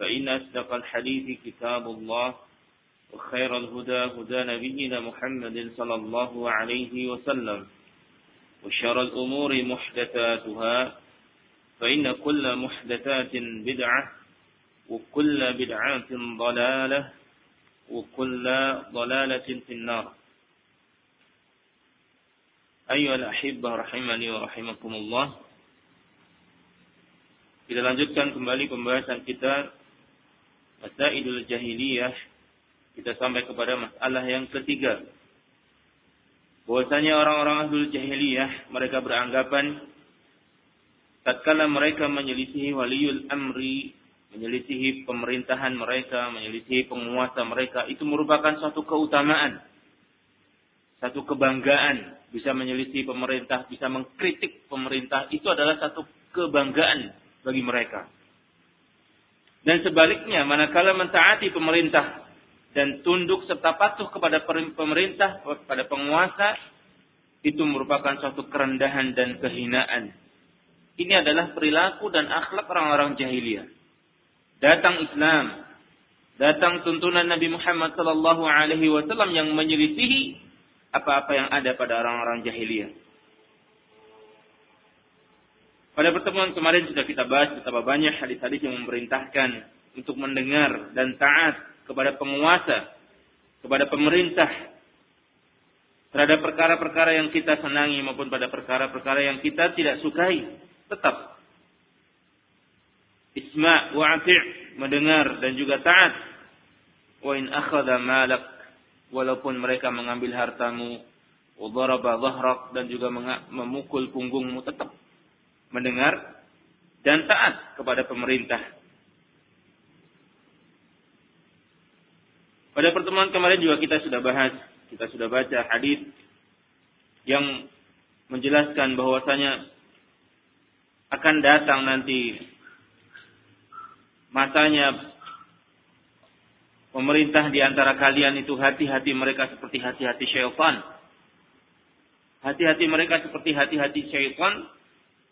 فإن أصدق الحديث كتاب الله وخير الهدى هدى نبينا محمد صلى الله عليه وسلم وشر الأمور محدثاتها فإن كل محدثات بدعة وكل بدعة ضلالة وكل ضلالة في النار. أيها الأحبة رحمني ورحمكم الله. Kita lanjutkan kembali pembahasan kita Masailul Jahiliyah kita sampai kepada masalah yang ketiga. Bahwasanya orang-orang ahlul jahiliyah mereka beranggapan tatkala mereka menyelisihi waliul amri, menyelisihi pemerintahan mereka, menyelisihi penguasa mereka itu merupakan suatu keutamaan. Satu kebanggaan bisa menyelisihi pemerintah, bisa mengkritik pemerintah itu adalah satu kebanggaan bagi mereka. Dan sebaliknya, manakala mentaati pemerintah dan tunduk serta patuh kepada pemerintah, kepada penguasa, itu merupakan suatu kerendahan dan kehinaan. Ini adalah perilaku dan akhlak orang-orang jahiliyah. Datang Islam, datang tuntunan Nabi Muhammad Sallallahu Alaihi Wasallam yang menyelisihi apa-apa yang ada pada orang-orang jahiliyah. Pada pertemuan kemarin sudah kita bahas betapa banyak hadis-hadis yang memerintahkan untuk mendengar dan taat kepada penguasa, kepada pemerintah terhadap perkara-perkara yang kita senangi maupun pada perkara-perkara yang kita tidak sukai. Tetap isma' wa ati' mendengar dan juga taat. Wa in akhadha malak walaupun mereka mengambil hartamu, wa daraba dhahrak dan juga memukul punggungmu tetap mendengar dan taat kepada pemerintah. Pada pertemuan kemarin juga kita sudah bahas, kita sudah baca hadis yang menjelaskan bahwasanya akan datang nanti masanya pemerintah di antara kalian itu hati-hati mereka seperti hati-hati syaitan. Hati-hati mereka seperti hati-hati syaitan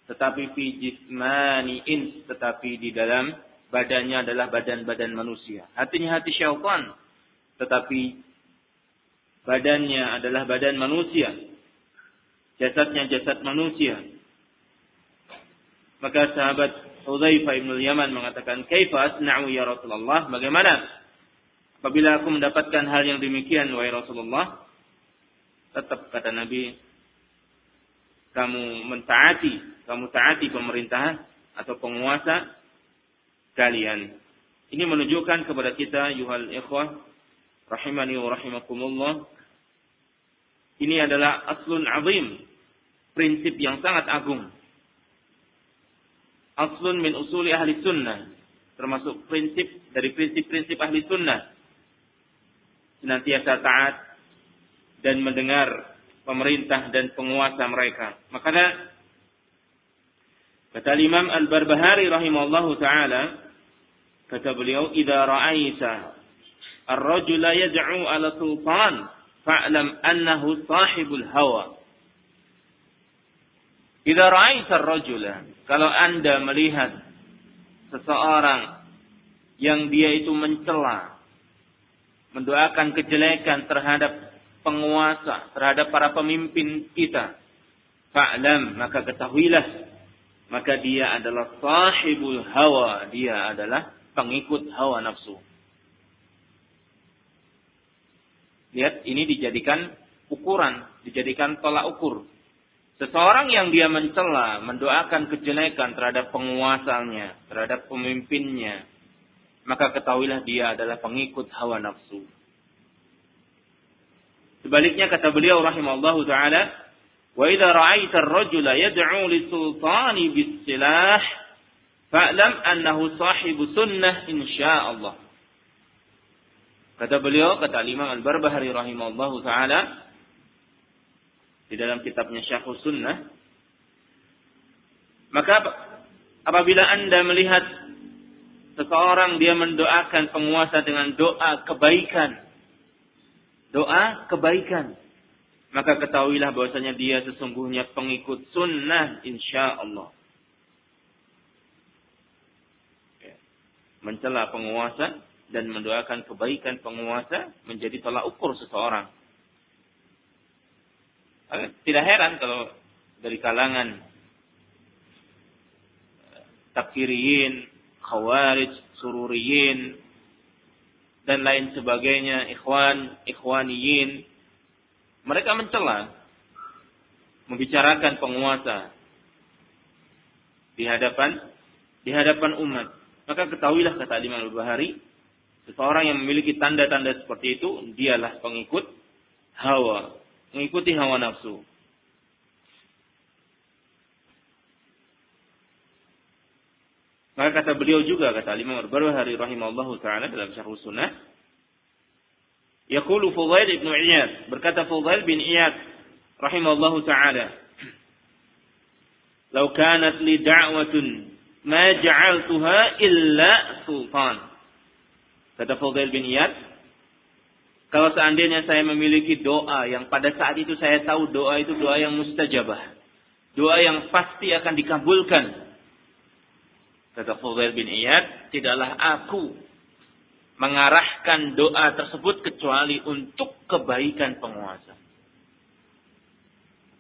tetapi fi jismaniin tetapi di dalam badannya adalah badan-badan manusia. Hatinya hati syaitan tetapi badannya adalah badan manusia. Jasadnya jasad manusia. Maka sahabat Hudzaifah bin Yaman mengatakan, "Kaifa asna'u ya Rasulullah?" Bagaimana apabila aku mendapatkan hal yang demikian wahai Rasulullah? Tetap kata Nabi, kamu mentaati kamu taati pemerintah atau penguasa kalian. Ini menunjukkan kepada kita yuhal ikhwah rahimani wa rahimakumullah. Ini adalah aslun azim, prinsip yang sangat agung. Aslun min usuli ahli sunnah, termasuk prinsip dari prinsip-prinsip ahli sunnah. Senantiasa taat dan mendengar pemerintah dan penguasa mereka. Makanya Kata Imam Al-Barbahari rahimahullahu taala, Kata beliau, "Idza ra'aita ar-rajula yad'u 'ala sultan, fa'lam annahu sahibul hawa." Idza ra'aita ar-rajula, kalau Anda melihat seseorang yang dia itu mencela, mendoakan kejelekan terhadap penguasa, terhadap para pemimpin kita, fa'lam, maka ketahuilah maka dia adalah sahibul hawa, dia adalah pengikut hawa nafsu. Lihat, ini dijadikan ukuran, dijadikan tolak ukur. Seseorang yang dia mencela, mendoakan kejelekan terhadap penguasanya, terhadap pemimpinnya, maka ketahuilah dia adalah pengikut hawa nafsu. Sebaliknya kata beliau rahimallahu taala, "Wa idza ra'aita ar-rajula yad'u lis-sultani bis-silah Fa'lam annahu sahibu sunnah insyaallah. Kata beliau, kata Imam Al-Barbahari rahimahullahu taala di dalam kitabnya Syahus Sunnah, maka apabila Anda melihat seseorang dia mendoakan penguasa dengan doa kebaikan, doa kebaikan, maka ketahuilah bahwasanya dia sesungguhnya pengikut sunnah insya Allah. mencela penguasa dan mendoakan kebaikan penguasa menjadi tolak ukur seseorang. Tidak heran kalau dari kalangan eh, takfiriyin, khawarij, sururiyin, dan lain sebagainya, ikhwan, ikhwaniyin, mereka mencela, membicarakan penguasa di hadapan di hadapan umat. Maka ketahuilah kata Imam Al-Bahari, seseorang yang memiliki tanda-tanda seperti itu, dialah pengikut hawa, mengikuti hawa nafsu. Maka kata beliau juga kata Imam Al-Barbahari rahimahullahu taala dalam Syarh Sunnah, Yaqulu Fudail ibn Iyad, berkata Fudail bin Iyad rahimahullahu taala, "Lau kanat li da'watun ma ja'altuha illa sultan. Kata Fudail bin Iyad, kalau seandainya saya memiliki doa yang pada saat itu saya tahu doa itu doa yang mustajabah. Doa yang pasti akan dikabulkan. Kata Fudail bin Iyad, tidaklah aku mengarahkan doa tersebut kecuali untuk kebaikan penguasa.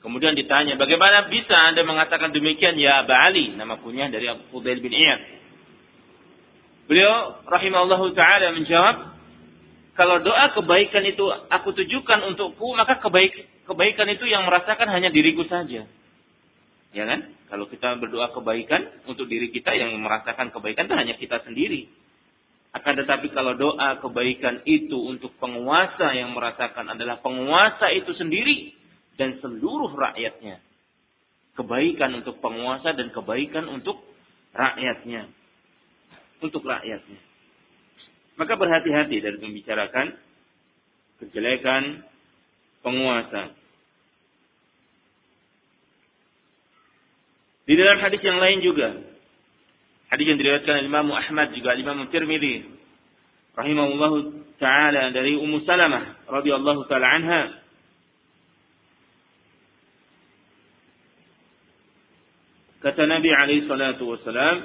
Kemudian ditanya, bagaimana bisa Anda mengatakan demikian ya Aba Ali? Nama punya dari Abu Fudail bin Iyad. Beliau rahimahullah ta'ala menjawab, kalau doa kebaikan itu aku tujukan untukku, maka kebaik, kebaikan itu yang merasakan hanya diriku saja. Ya kan? Kalau kita berdoa kebaikan untuk diri kita yang merasakan kebaikan itu hanya kita sendiri. Akan tetapi kalau doa kebaikan itu untuk penguasa yang merasakan adalah penguasa itu sendiri, dan seluruh rakyatnya. Kebaikan untuk penguasa dan kebaikan untuk rakyatnya. Untuk rakyatnya. Maka berhati-hati dari membicarakan kejelekan penguasa. Di dalam hadis yang lain juga, hadis yang diriwayatkan Imam Ahmad juga Imam Tirmidzi rahimahullahu taala dari Ummu Salamah radhiyallahu taala anha Kata Nabi alaihi salatu wasalam,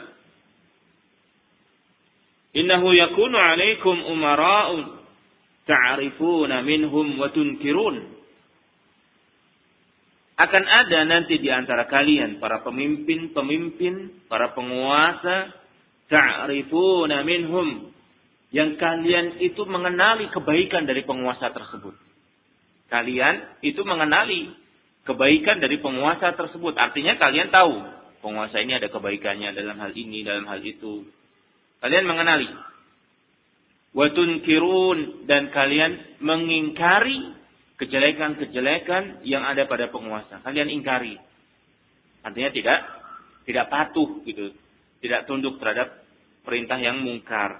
"Innahu yakunu alaikum umara'un ta'rifuna minhum wa tunkirun." Akan ada nanti di antara kalian para pemimpin-pemimpin, para penguasa, ta'rifuna minhum yang kalian itu mengenali kebaikan dari penguasa tersebut. Kalian itu mengenali kebaikan dari penguasa tersebut. Artinya kalian tahu penguasa ini ada kebaikannya dalam hal ini, dalam hal itu. Kalian mengenali. Watun kirun dan kalian mengingkari kejelekan-kejelekan yang ada pada penguasa. Kalian ingkari. Artinya tidak tidak patuh gitu, tidak tunduk terhadap perintah yang mungkar.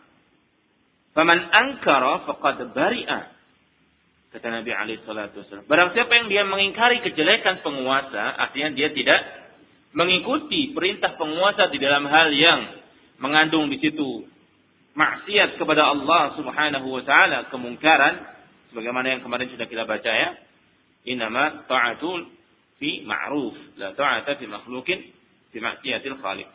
Faman angkara faqad bari'a. Kata Nabi alaihi salatu wasallam. Barang siapa yang dia mengingkari kejelekan penguasa, artinya dia tidak mengikuti perintah penguasa di dalam hal yang mengandung di situ maksiat kepada Allah Subhanahu wa taala, kemungkaran sebagaimana yang kemarin sudah kita baca ya. Inama ta'atul fi ma'ruf, la ta'ata fi makhlukin fi maksiatil khaliq.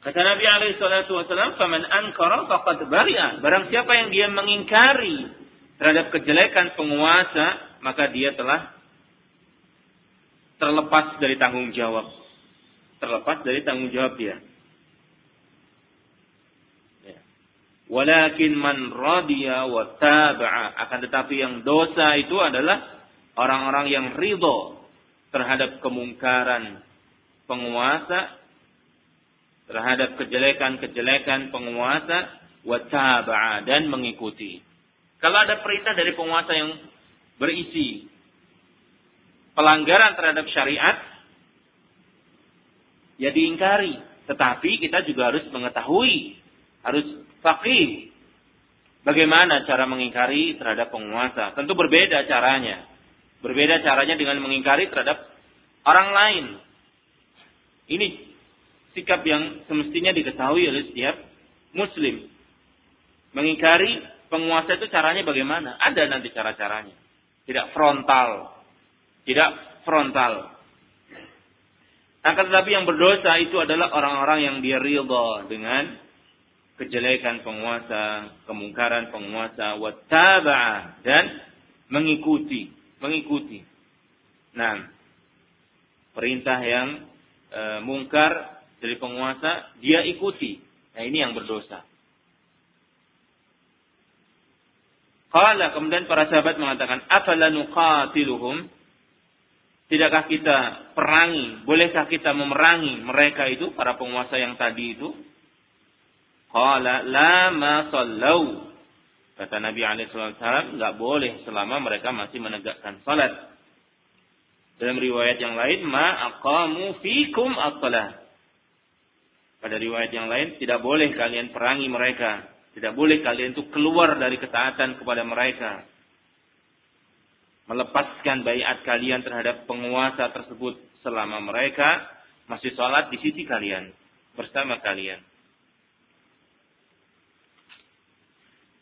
Kata Nabi alaihi salatu wasallam, "Faman ankara faqad bari'a." Barang siapa yang dia mengingkari terhadap kejelekan penguasa, maka dia telah terlepas dari tanggung jawab. Terlepas dari tanggung jawab dia. Walakin man radiya wa taba'a. Akan tetapi yang dosa itu adalah orang-orang yang ridho terhadap kemungkaran penguasa, terhadap kejelekan-kejelekan penguasa, wa taba'a dan mengikuti. Kalau ada perintah dari penguasa yang berisi pelanggaran terhadap syariat, ya diingkari. Tetapi kita juga harus mengetahui, harus Fakih. Bagaimana cara mengingkari terhadap penguasa? Tentu berbeda caranya. Berbeda caranya dengan mengingkari terhadap orang lain. Ini sikap yang semestinya diketahui oleh setiap muslim. Mengingkari penguasa itu caranya bagaimana? Ada nanti cara-caranya. Tidak frontal. Tidak frontal. Akan tetapi yang berdosa itu adalah orang-orang yang dia ridha dengan kejelekan penguasa, kemungkaran penguasa, wattaba'a dan mengikuti, mengikuti. Nah, perintah yang e, mungkar dari penguasa dia ikuti. Nah, ini yang berdosa. Qala kemudian para sahabat mengatakan, "Afala nuqatiluhum?" Tidakkah kita perangi? Bolehkah kita memerangi mereka itu, para penguasa yang tadi itu? Qala la ma sallau. Kata Nabi alaihissalam, nggak boleh selama mereka masih menegakkan salat. Dalam riwayat yang lain, ma aqamu fikum as-salah. Pada riwayat yang lain, tidak boleh kalian perangi mereka. Tidak boleh kalian itu keluar dari ketaatan kepada mereka. Melepaskan bayat kalian terhadap penguasa tersebut selama mereka masih sholat di sisi kalian. Bersama kalian.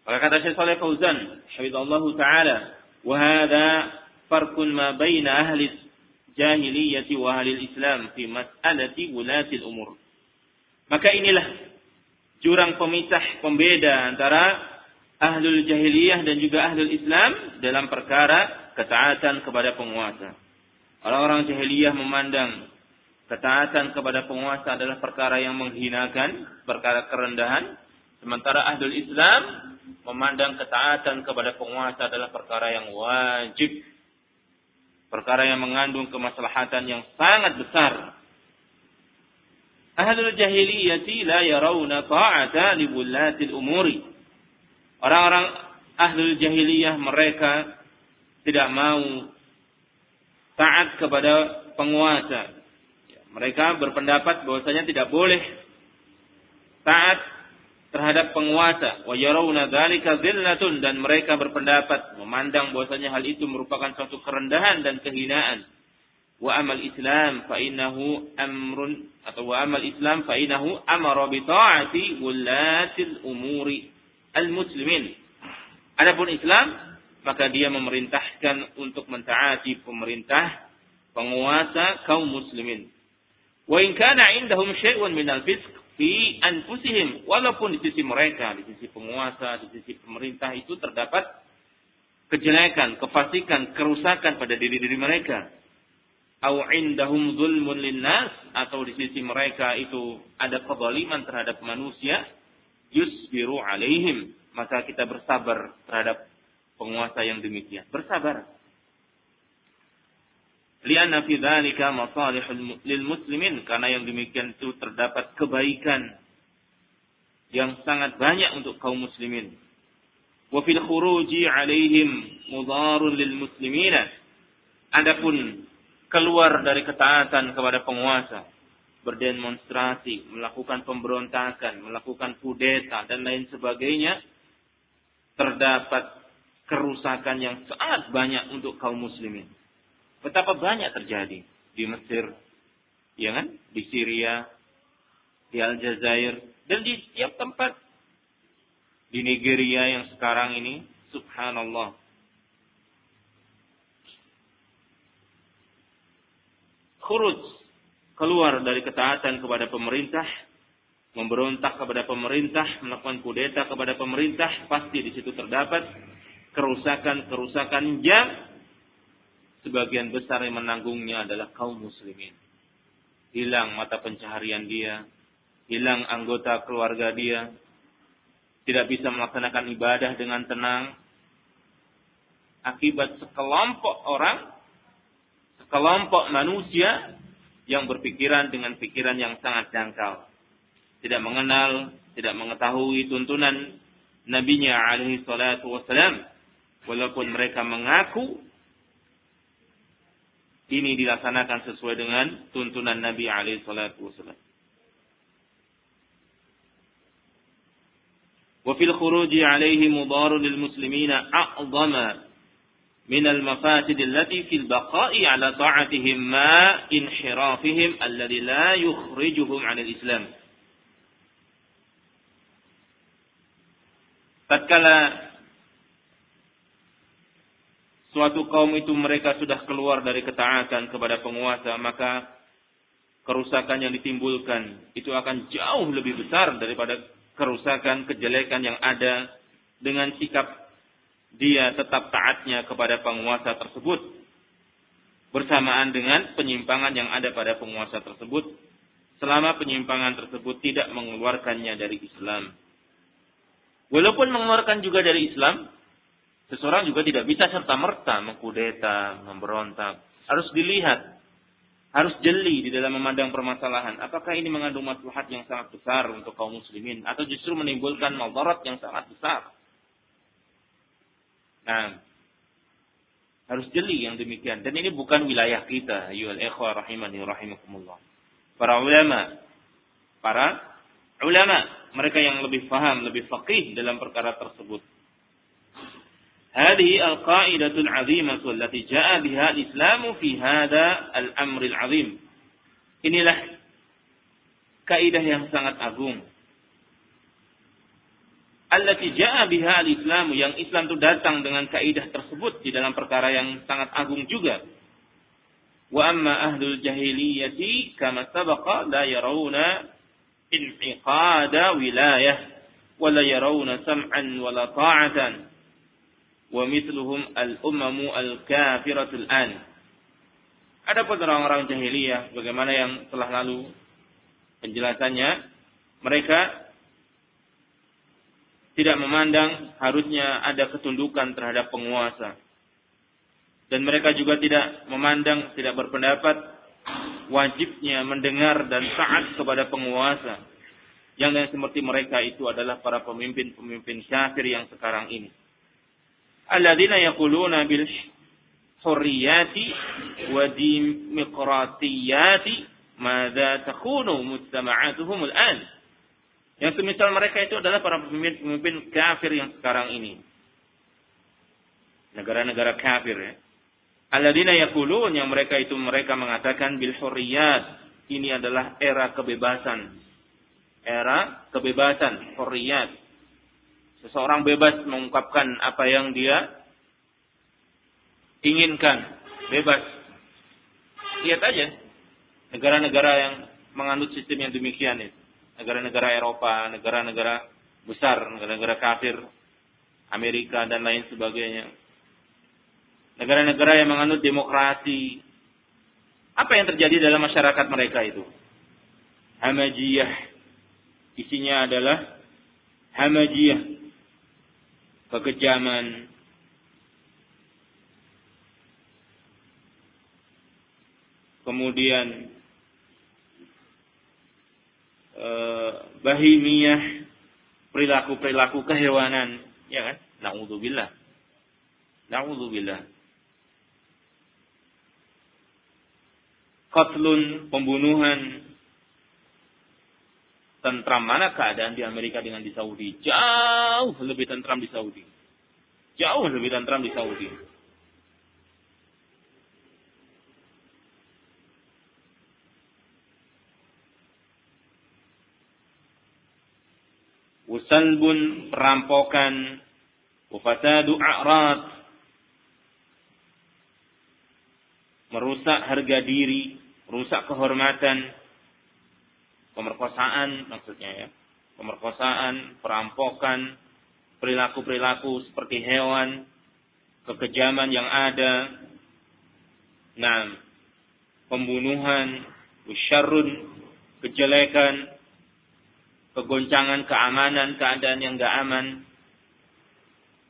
Maka kata Syekh Saleh Fauzan, hafizallahu taala, "Wa hadha farqun ma baina ahli jahiliyah wa ahli Islam fi mas'alati wulati umur." Maka inilah jurang pemisah pembeda antara ahlul jahiliyah dan juga ahlul Islam dalam perkara ketaatan kepada penguasa. Orang-orang jahiliyah memandang ketaatan kepada penguasa adalah perkara yang menghinakan, perkara kerendahan, sementara ahlul Islam memandang ketaatan kepada penguasa adalah perkara yang wajib. Perkara yang mengandung kemaslahatan yang sangat besar. Ahlul jahiliyati la yarawna ta'ata li bullatil umuri. Orang-orang ahlul jahiliyah mereka tidak mau taat kepada penguasa. Mereka berpendapat bahwasanya tidak boleh taat terhadap penguasa. Wa yarawna dzalika dzillatun dan mereka berpendapat memandang bahwasanya hal itu merupakan suatu kerendahan dan kehinaan. Wa amal islam fa innahu amrun atau wa amal islam fa innahu amara bi ta'ati wulatil umuri al muslimin adapun islam maka dia memerintahkan untuk mentaati pemerintah penguasa kaum muslimin. Wa in kana indahum syai'un minal fisq fi anfusihim walaupun di sisi mereka di sisi penguasa di sisi pemerintah itu terdapat kejelekan kefasikan kerusakan pada diri-diri mereka. Au indahum zulmun linnas atau di sisi mereka itu ada kezaliman terhadap manusia yusbiru alaihim. Maka kita bersabar terhadap penguasa yang demikian. Bersabar Lianna fi masalihul lil muslimin karena yang demikian itu terdapat kebaikan yang sangat banyak untuk kaum muslimin. Wa fil khuruji alaihim mudarun lil muslimina. Adapun keluar dari ketaatan kepada penguasa, berdemonstrasi, melakukan pemberontakan, melakukan kudeta dan lain sebagainya, terdapat kerusakan yang sangat banyak untuk kaum muslimin. Betapa banyak terjadi di Mesir, ya kan? Di Syria, di Aljazair, Dan di setiap tempat. Di Nigeria yang sekarang ini, subhanallah. Khuruj, keluar dari ketaatan kepada pemerintah, memberontak kepada pemerintah, melakukan kudeta kepada pemerintah, pasti di situ terdapat kerusakan-kerusakan yang sebagian besar yang menanggungnya adalah kaum muslimin. Hilang mata pencaharian dia, hilang anggota keluarga dia, tidak bisa melaksanakan ibadah dengan tenang, akibat sekelompok orang, sekelompok manusia yang berpikiran dengan pikiran yang sangat dangkal. Tidak mengenal, tidak mengetahui tuntunan nabinya alaihi salatu wassalam. Walaupun mereka mengaku ini dilaksanakan sesuai dengan tuntunan Nabi alaihi salatu wassalam. وفي الخروج عليه مضار للمسلمين أعظم من المفاسد التي في البقاء على طاعتهم ما انحرافهم الذي لا يخرجهم عن الإسلام tatkala suatu kaum itu mereka sudah keluar dari ketaatan kepada penguasa maka kerusakan yang ditimbulkan itu akan jauh lebih besar daripada kerusakan, kejelekan yang ada dengan sikap dia tetap taatnya kepada penguasa tersebut bersamaan dengan penyimpangan yang ada pada penguasa tersebut selama penyimpangan tersebut tidak mengeluarkannya dari Islam. Walaupun mengeluarkan juga dari Islam, seseorang juga tidak bisa serta-merta mengkudeta, memberontak. Harus dilihat harus jeli di dalam memandang permasalahan. Apakah ini mengandung maslahat yang sangat besar untuk kaum muslimin atau justru menimbulkan madarat yang sangat besar? Nah, harus jeli yang demikian. Dan ini bukan wilayah kita, ayyuhal ikhwah rahimani rahimakumullah. Para ulama, para ulama, mereka yang lebih faham, lebih faqih dalam perkara tersebut. هذه القاعدة العظيمة التي جاء بها الإسلام في هذا الأمر العظيم inilah kaidah yang sangat agung allati jaa biha al-Islam yang Islam itu datang dengan kaidah tersebut di dalam perkara yang sangat agung juga wa amma ahlul jahiliyati kama sabaqa la yarawna inqiqada wilayah wa la yarawna sam'an wa la ta'atan wa mithluhum al-umamu al-kafiratul an. Adapun orang-orang jahiliyah bagaimana yang telah lalu penjelasannya mereka tidak memandang harusnya ada ketundukan terhadap penguasa. Dan mereka juga tidak memandang, tidak berpendapat wajibnya mendengar dan taat kepada penguasa. Yang seperti mereka itu adalah para pemimpin-pemimpin kafir yang sekarang ini alladzina yaquluna bil hurriyati wa demokratiyati madza takunu mujtama'atuhum al-an. Yang semisal mereka itu adalah para pemimpin-pemimpin kafir yang sekarang ini. Negara-negara kafir ya. Alladzina yaqulun yang mereka itu mereka mengatakan bil hurriyat ini adalah era kebebasan. Era kebebasan hurriyat Seseorang bebas mengungkapkan apa yang dia inginkan, bebas. Lihat aja negara-negara yang menganut sistem yang demikian itu. Negara-negara Eropa, negara-negara besar, negara-negara kafir, Amerika dan lain sebagainya. Negara-negara yang menganut demokrasi. Apa yang terjadi dalam masyarakat mereka itu? Hamajiyah. Isinya adalah Hamajiyah kekejaman, kemudian eh, bahimiyah, perilaku-perilaku kehewanan, ya kan? Nauzubillah. Nauzubillah. Qatlun, pembunuhan, tentram mana keadaan di Amerika dengan di Saudi? Jauh lebih tentram di Saudi. Jauh lebih tentram di Saudi. Wasalbun perampokan, wafasadu a'rad, merusak harga diri, merusak kehormatan, pemerkosaan maksudnya ya. Pemerkosaan, perampokan, perilaku-perilaku seperti hewan, kekejaman yang ada, nah, pembunuhan, usyarun, kejelekan, kegoncangan keamanan, keadaan yang gak aman.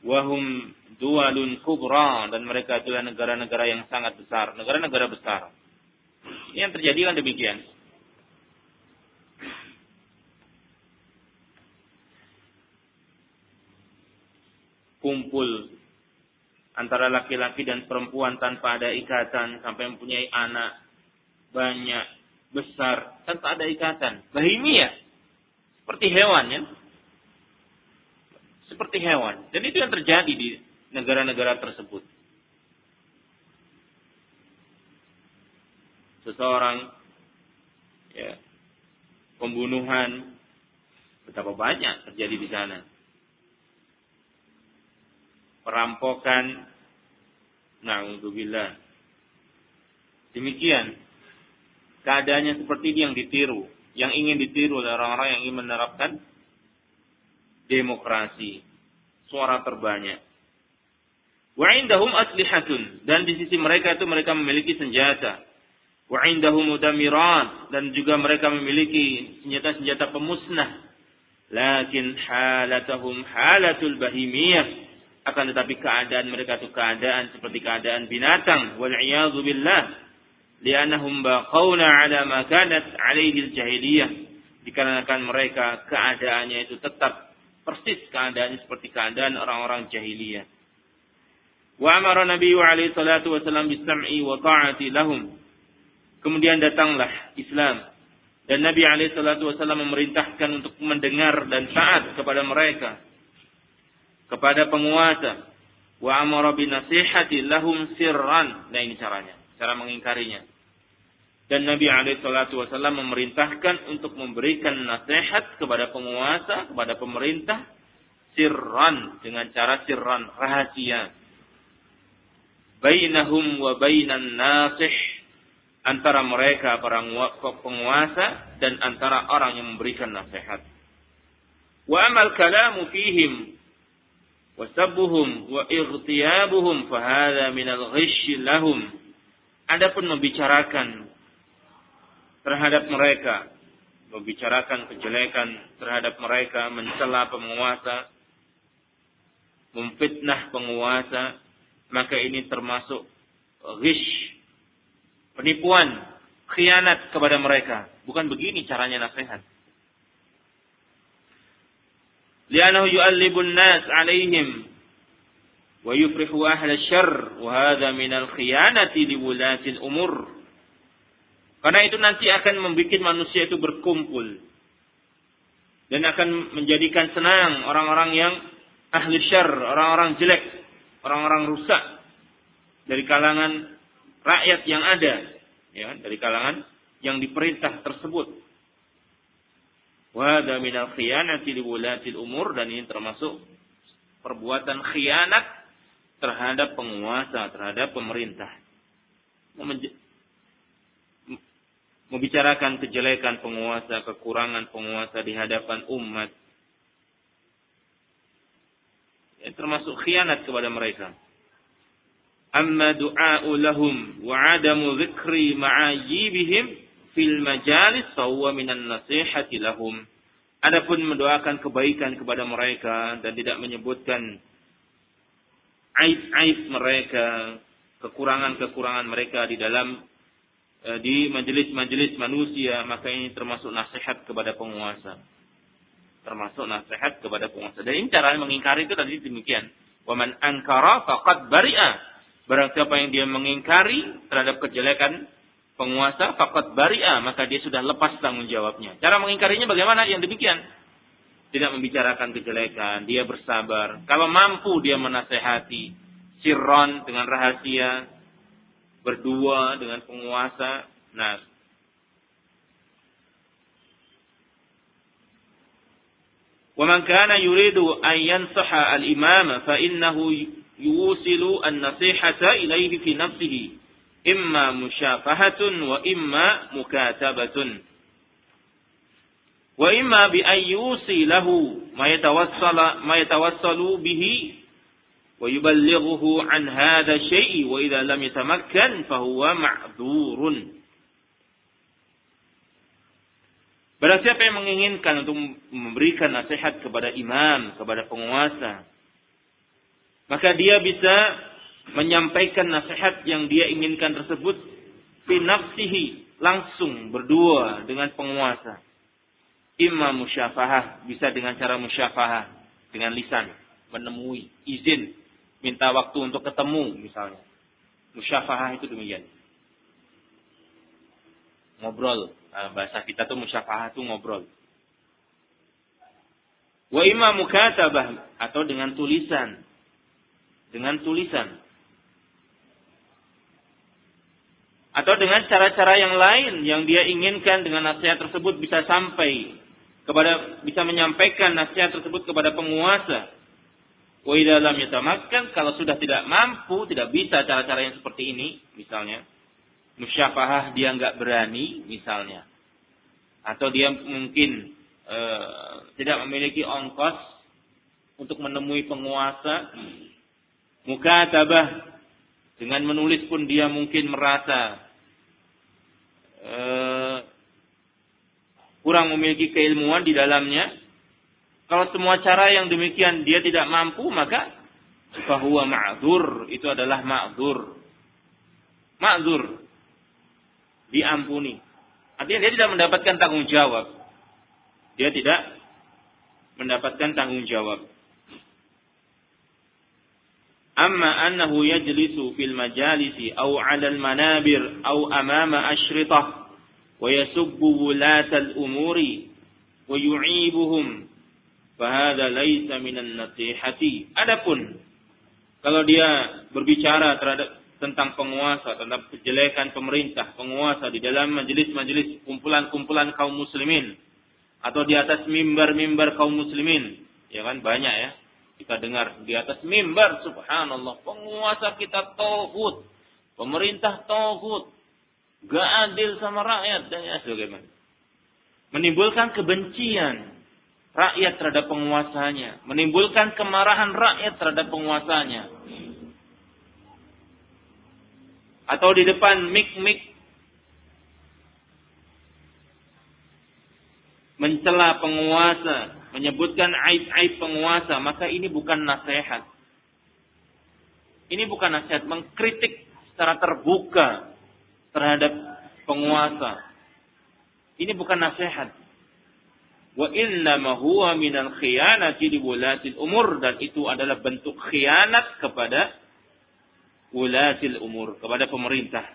Wahum dualun kubra dan mereka adalah negara-negara yang sangat besar, negara-negara besar. Ini yang terjadi kan demikian. Kumpul antara laki-laki dan perempuan tanpa ada ikatan sampai mempunyai anak banyak besar tanpa ada ikatan. Bahimia seperti hewan ya. Seperti hewan. Dan itu yang terjadi di negara-negara tersebut. Seseorang ya pembunuhan betapa banyak terjadi di sana perampokan. Na'udzubillah. Demikian. Keadaannya seperti ini yang ditiru. Yang ingin ditiru oleh orang-orang yang ingin menerapkan demokrasi. Suara terbanyak. Wa indahum aslihatun. Dan di sisi mereka itu mereka memiliki senjata. Wa indahum mudamirat. Dan juga mereka memiliki senjata-senjata pemusnah. Lakin halatahum halatul bahimiyah akan tetapi keadaan mereka itu keadaan seperti keadaan binatang. Wal iyadzu billah. Li'annahum baqawna ala ma kanat alaihi jahiliyah dikarenakan mereka keadaannya itu tetap persis keadaannya seperti keadaan orang-orang jahiliyah. Wa amara nabi alaihi salatu wasallam bis-sam'i wa ta'ati lahum. Kemudian datanglah Islam. Dan Nabi alaihi salatu wasallam memerintahkan untuk mendengar dan taat kepada mereka kepada penguasa wa amara bi nasihati lahum sirran. Nah ini caranya, cara mengingkarinya. Dan Nabi wasallam memerintahkan untuk memberikan nasihat kepada penguasa, kepada pemerintah sirran dengan cara sirran rahasia. Bainahum wa bainan nasih antara mereka para penguasa dan antara orang yang memberikan nasihat. Wa amal kalamu fihim wasabbuhum wa ightiyabuhum fahadha minal ghish lahum. Adapun membicarakan terhadap mereka, membicarakan kejelekan terhadap mereka, mencela penguasa, memfitnah penguasa, maka ini termasuk ghish, penipuan, khianat kepada mereka. Bukan begini caranya nasihat. لأنه يؤلب الناس عليهم ويفرح أهل الشر وهذا من الخيانة لولاة الأمور karena itu nanti akan membuat manusia itu berkumpul dan akan menjadikan senang orang-orang yang ahli syar, orang-orang jelek, orang-orang rusak dari kalangan rakyat yang ada, ya, dari kalangan yang diperintah tersebut. Wahada minal khianati liwulatil umur dan ini termasuk perbuatan khianat terhadap penguasa, terhadap pemerintah. Membicarakan kejelekan penguasa, kekurangan penguasa di hadapan umat. Ya, termasuk khianat kepada mereka. Amma du'a'u lahum wa adamu zikri ma'ajibihim fil majalis sawwa minan nasihati lahum. Adapun mendoakan kebaikan kepada mereka dan tidak menyebutkan aib-aib mereka, kekurangan-kekurangan mereka di dalam eh, di majelis-majelis manusia, maka ini termasuk nasihat kepada penguasa. Termasuk nasihat kepada penguasa. Dan ini cara mengingkari itu tadi demikian. Waman ankara faqad bari'a. Barang siapa yang dia mengingkari terhadap kejelekan penguasa fakat baria maka dia sudah lepas tanggung jawabnya. Cara mengingkarinya bagaimana? Yang demikian. Tidak membicarakan kejelekan, dia bersabar. Kalau mampu dia menasehati sirron dengan rahasia, berdua dengan penguasa. Nah, ومن كان يريد أن ينصح الإمام فإنه يوصل النصيحة إليه في نفسه imma musyafahatun wa imma mukatabatun. Wa imma bi ayyusi lahu ma yatawassala ma yatawassalu bihi wa yuballighuhu an hadha syai' wa idza lam yatamakkan fa huwa ma'dzurun. Siapa yang menginginkan untuk memberikan nasihat kepada imam, kepada penguasa, maka dia bisa menyampaikan nasihat yang dia inginkan tersebut fi nafsihi langsung berdua dengan penguasa. Imam musyafahah bisa dengan cara musyafahah dengan lisan menemui izin minta waktu untuk ketemu misalnya. Musyafahah itu demikian. Ngobrol Ah, bahasa kita tuh musyafahah tuh ngobrol. Wa imma mukatabah atau dengan tulisan. Dengan tulisan. Atau dengan cara-cara yang lain yang dia inginkan dengan nasihat tersebut bisa sampai kepada bisa menyampaikan nasihat tersebut kepada penguasa. Wa dalam yatamakkan kalau sudah tidak mampu, tidak bisa cara-cara yang seperti ini misalnya. Musyafahah dia nggak berani misalnya. Atau dia mungkin e, tidak memiliki ongkos untuk menemui penguasa. Muka tabah dengan menulis pun dia mungkin merasa e, kurang memiliki keilmuan di dalamnya kalau semua cara yang demikian dia tidak mampu maka bahwa ma'dzur itu adalah ma'dzur ma'dzur diampuni. Artinya dia tidak mendapatkan tanggung jawab. Dia tidak mendapatkan tanggung jawab. Yajlisu fil majalisi aw 'ala al-manabir aw amama ashritah wa yasubbu wulat al-umuri wa yu'ibuhum fahada laisa minan nasihati. Adapun kalau dia berbicara terhadap tentang penguasa, tentang kejelekan pemerintah, penguasa di dalam majelis-majelis kumpulan-kumpulan kaum muslimin atau di atas mimbar-mimbar kaum muslimin. Ya kan banyak ya. Kita dengar di atas mimbar subhanallah penguasa kita togut, pemerintah togut, gak adil sama rakyat dan ya sebagaimana. Menimbulkan kebencian rakyat terhadap penguasanya, menimbulkan kemarahan rakyat terhadap penguasanya. Atau di depan mik-mik mencela penguasa, menyebutkan aib-aib penguasa, maka ini bukan nasihat. Ini bukan nasihat, mengkritik secara terbuka terhadap penguasa. Ini bukan nasihat. Wa inna ma huwa minal khiyanati li umur dan itu adalah bentuk khianat kepada wulatil umur kepada pemerintah.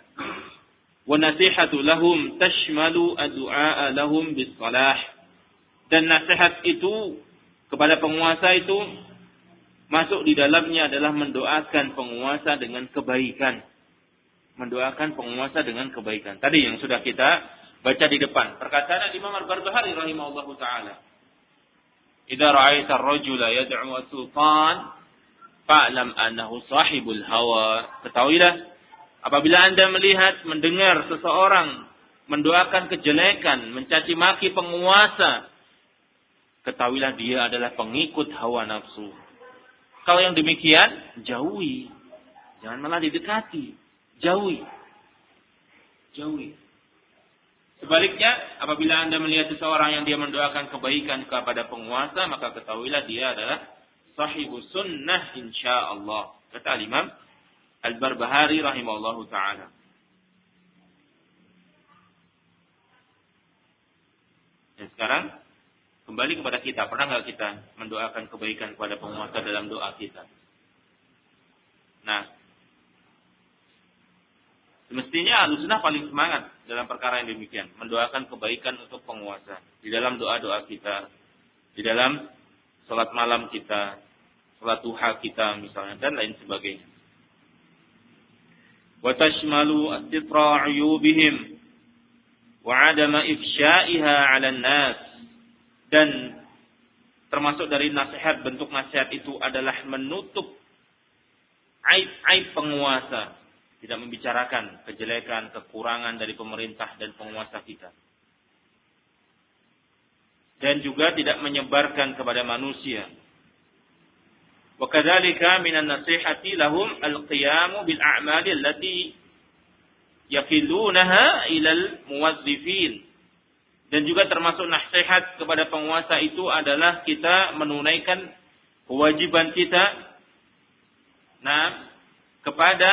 Wa nasihatu lahum tashmalu addu'a lahum bis salah. Dan nasihat itu kepada penguasa itu masuk di dalamnya adalah mendoakan penguasa dengan kebaikan. Mendoakan penguasa dengan kebaikan. Tadi yang sudah kita baca di depan. Perkataan Imam Al-Barbahari rahimahullahu taala. Idza ra'aita ar-rajula yad'u sultan fa'lam annahu sahibul hawa. Ketahuilah apabila Anda melihat mendengar seseorang mendoakan kejelekan, mencaci maki penguasa, ketahuilah dia adalah pengikut hawa nafsu. Kalau yang demikian, jauhi. Jangan malah didekati. Jauhi. Jauhi. Sebaliknya, apabila Anda melihat seseorang yang dia mendoakan kebaikan kepada penguasa, maka ketahuilah dia adalah sahibu sunnah insyaallah. Kata Imam Al-Barbahari rahimahullahu taala. Dan sekarang kembali kepada kita. Pernah nggak kita mendoakan kebaikan kepada penguasa dalam doa kita? Nah, semestinya alusnah paling semangat dalam perkara yang demikian. Mendoakan kebaikan untuk penguasa. Di dalam doa-doa kita. Di dalam salat malam kita, salat duha kita misalnya dan lain sebagainya. Astitra ayubihim wa adama ifsya'iha 'ala nas dan termasuk dari nasihat bentuk nasihat itu adalah menutup aib-aib penguasa, tidak membicarakan kejelekan, kekurangan dari pemerintah dan penguasa kita. Dan juga tidak menyebarkan kepada manusia. Minan nasihati lahum al-qiyamu bil a'mali allati yakilunaha ilal muwazzifin dan juga termasuk nasihat kepada penguasa itu adalah kita menunaikan kewajiban kita nah kepada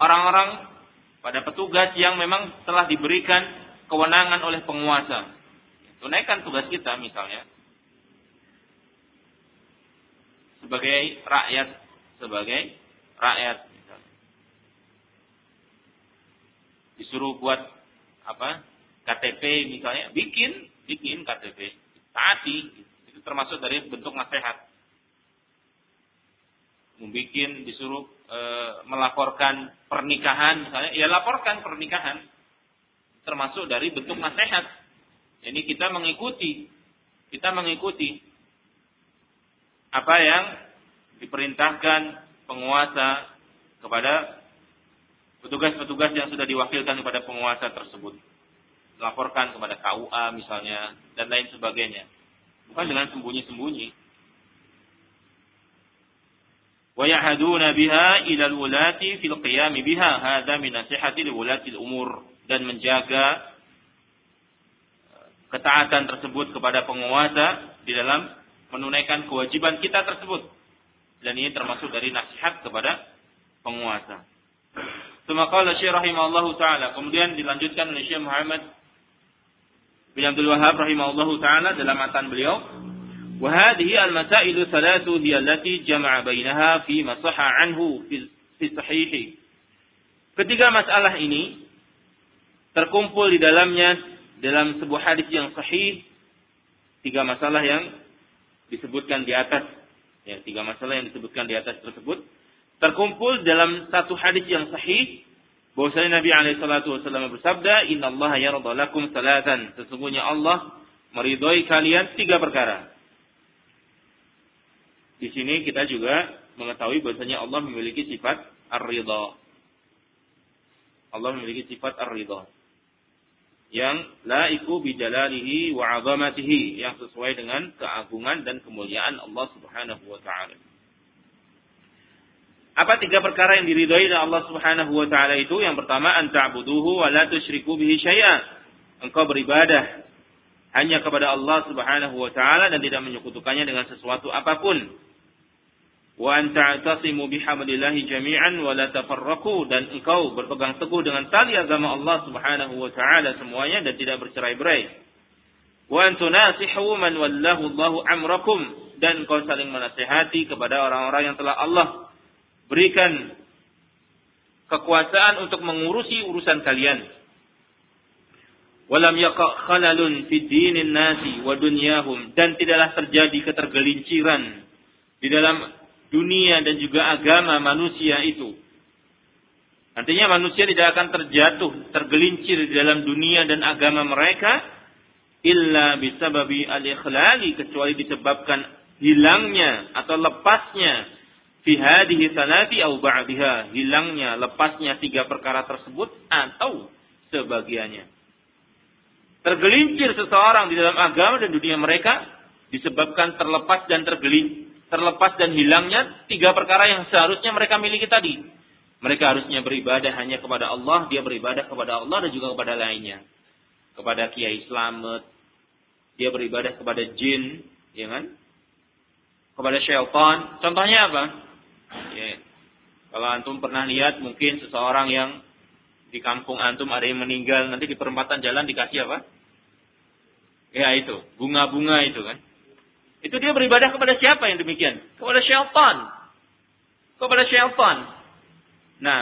orang-orang pada petugas yang memang telah diberikan kewenangan oleh penguasa. Tunaikan tugas kita misalnya sebagai rakyat, sebagai rakyat misalnya. Disuruh buat apa? KTP misalnya, bikin, bikin KTP, taati, itu termasuk dari bentuk nasihat. Membikin, disuruh e, melaporkan pernikahan misalnya, ya laporkan pernikahan, termasuk dari bentuk nasihat. Jadi kita mengikuti, kita mengikuti apa yang diperintahkan penguasa kepada petugas-petugas yang sudah diwakilkan kepada penguasa tersebut laporkan kepada KUA misalnya dan lain sebagainya. Bukan dengan sembunyi-sembunyi. Biha ila al-wulati fil qiyam biha hadza min nasihati liwulati al-umur dan menjaga uh, ketaatan tersebut kepada penguasa di dalam menunaikan kewajiban kita tersebut. Dan ini termasuk dari nasihat kepada penguasa. Semakala Syekh rahimahullah taala. Kemudian dilanjutkan oleh Syekh Muhammad bin Abdul Wahab rahimahullahu taala dalam matan beliau wa hadhihi al masailu thalathu hiya allati jama'a bainaha fi ma anhu fi sahih ketiga masalah ini terkumpul di dalamnya dalam sebuah hadis yang sahih. Tiga masalah yang disebutkan di atas ya tiga masalah yang disebutkan di atas tersebut terkumpul dalam satu hadis yang sahih bahwasanya Nabi alaihi salatu wasallam bersabda, "Innallaha yarda lakum salatan." Sesungguhnya Allah meridhoi kalian tiga perkara. Di sini kita juga mengetahui bahwasanya Allah memiliki sifat ar-ridha. Allah memiliki sifat ar-ridha. Yang laiku bijalalihi wa 'azamatihi, yang sesuai dengan keagungan dan kemuliaan Allah Subhanahu wa taala. Apa tiga perkara yang diridhoi oleh Allah Subhanahu wa taala itu? Yang pertama, an ta'buduhu wa la tusyriku bihi. Engkau beribadah hanya kepada Allah Subhanahu wa taala dan tidak menyekutukannya dengan sesuatu apa pun. Wa an ta'tasimu bihablillahi jami'an wa la tafarraqu dan engkau berpegang teguh dengan tali agama Allah Subhanahu wa taala semuanya dan tidak bercerai-berai. Wa an tunasihu man wallahu Allahu amrakum dan engkau saling menasihati kepada orang-orang yang telah Allah berikan kekuasaan untuk mengurusi urusan kalian. Walam yaqa khalalun fid dinin nasi wa dunyahum dan tidaklah terjadi ketergelinciran di dalam dunia dan juga agama manusia itu. Artinya manusia tidak akan terjatuh, tergelincir di dalam dunia dan agama mereka illa bisababi al-ikhlali kecuali disebabkan hilangnya atau lepasnya fi hadhihi salati au ba'daha hilangnya lepasnya tiga perkara tersebut atau sebagiannya. Tergelincir seseorang di dalam agama dan dunia mereka disebabkan terlepas dan tergelin terlepas dan hilangnya tiga perkara yang seharusnya mereka miliki tadi. Mereka harusnya beribadah hanya kepada Allah dia beribadah kepada Allah dan juga kepada lainnya. Kepada kiai selamat dia beribadah kepada jin ya kan? Kepada syaitan. Contohnya apa Ya. Kalau antum pernah lihat mungkin seseorang yang di kampung antum ada yang meninggal nanti di perempatan jalan dikasih apa? Ya itu, bunga-bunga itu kan. Itu dia beribadah kepada siapa yang demikian? Kepada syaitan. Kepada syaitan. Nah,